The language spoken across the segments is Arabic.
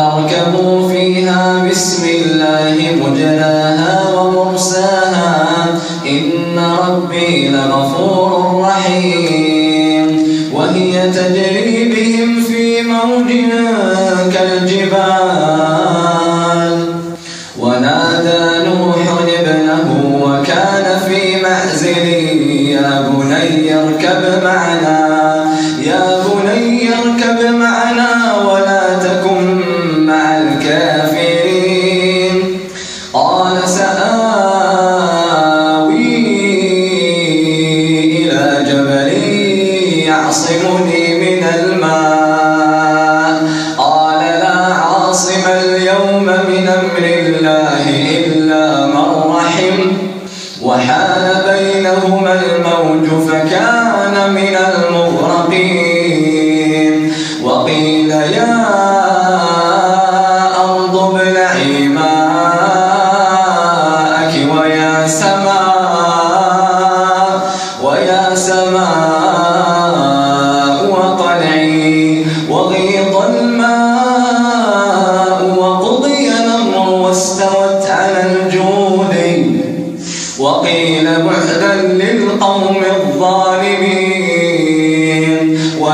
واركبوا فيها بسم الله مجلاها ومرساها. إن ربي لغفور رحيم. وهي تجري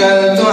يستخلف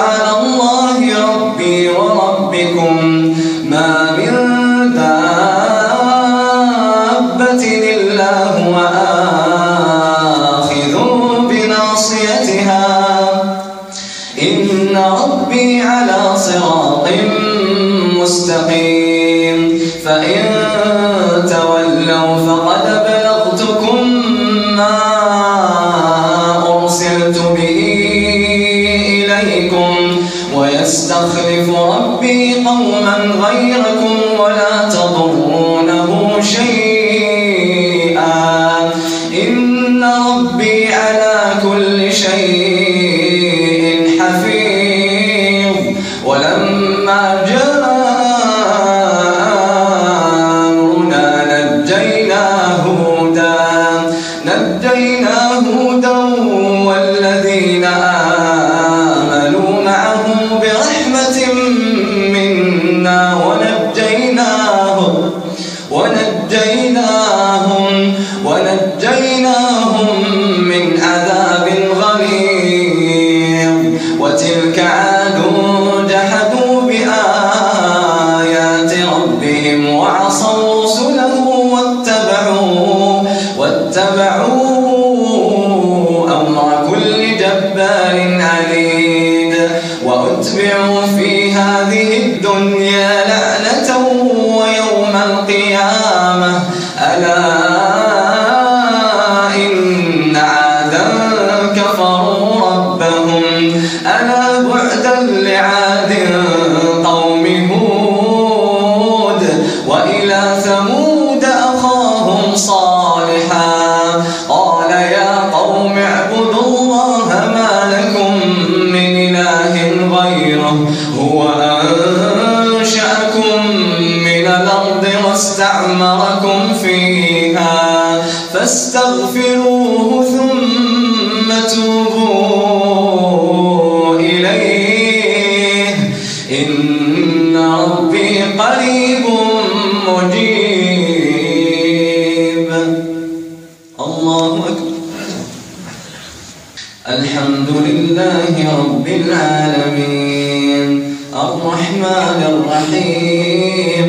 ربي على كل شيء واستعمركم فيها فاستغفروه ثم توبوا إليه. إن ربي قريب مجيب. الله أكبر. الحمد لله رب العالمين. الرحمن الرحيم.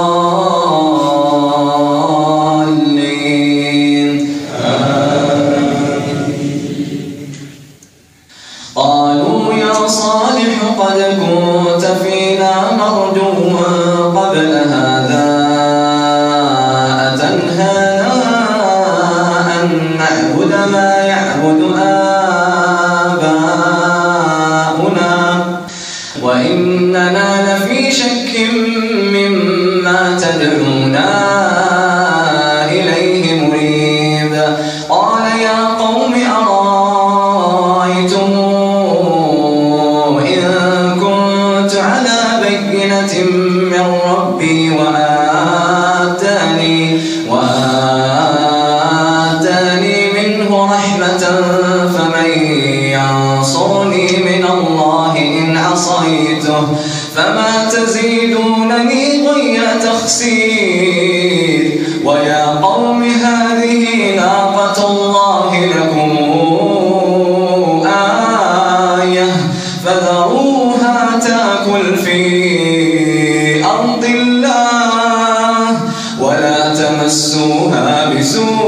فذروها تأكل في أرض الله ولا تمسوها بسوء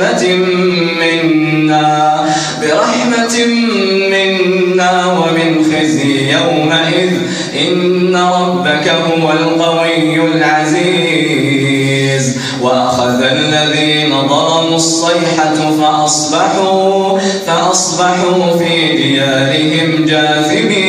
برحمة منا برحمة منا ومن خزي يومئذ. إن ربك هو القوي العزيز. وأخذ الذين ظلموا الصيحة فأصبحوا فأصبحوا في ديارهم جاثمين.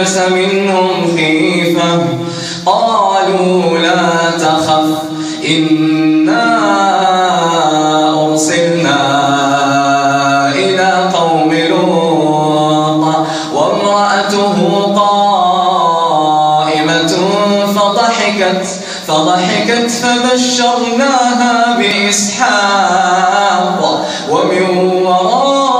نفس منهم خيفة. قالوا لا تخف إنا أرسلنا إلى قوم لوط وامرأته قائمة فضحكت فضحكت فبشرناها بإسحاق ومن وراء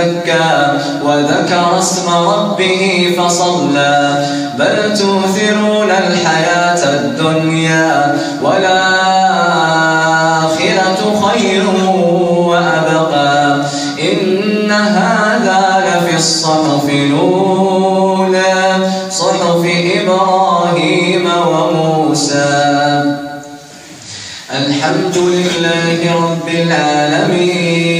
تزكى وذكر اسم ربه فصلى. بل تؤثرون الحياة الدنيا والآخرة خير وأبقى. إن هذا لفي الصحف الأولى صحف إبراهيم وموسى. الحمد لله رب العالمين.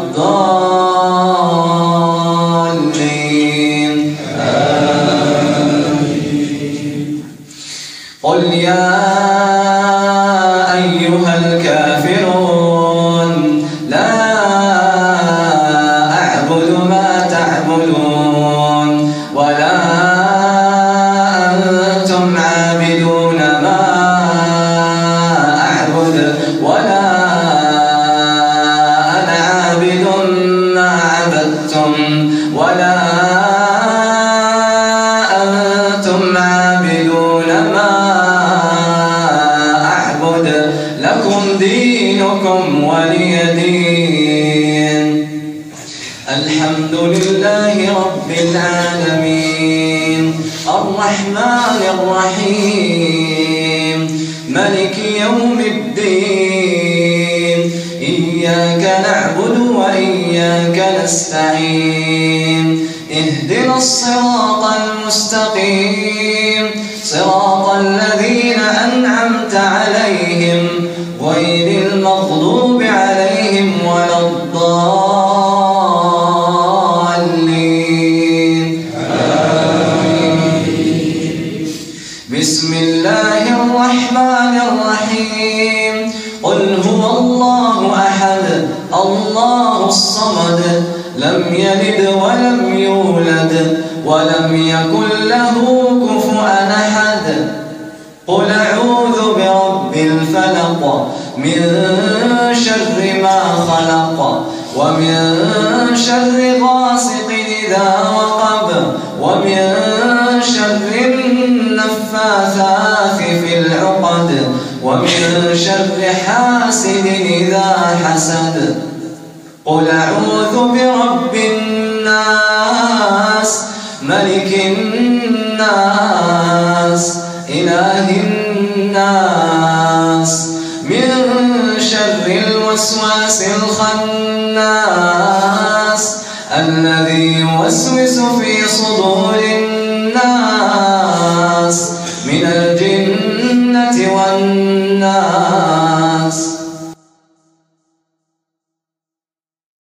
صراط الذين ومن شر النفاثات في العقد ومن شر حاسد إذا حسد. قل أعوذ برب الناس ملك الناس إله الناس. من شر الوسواس الخناس يوسوس في صدور الناس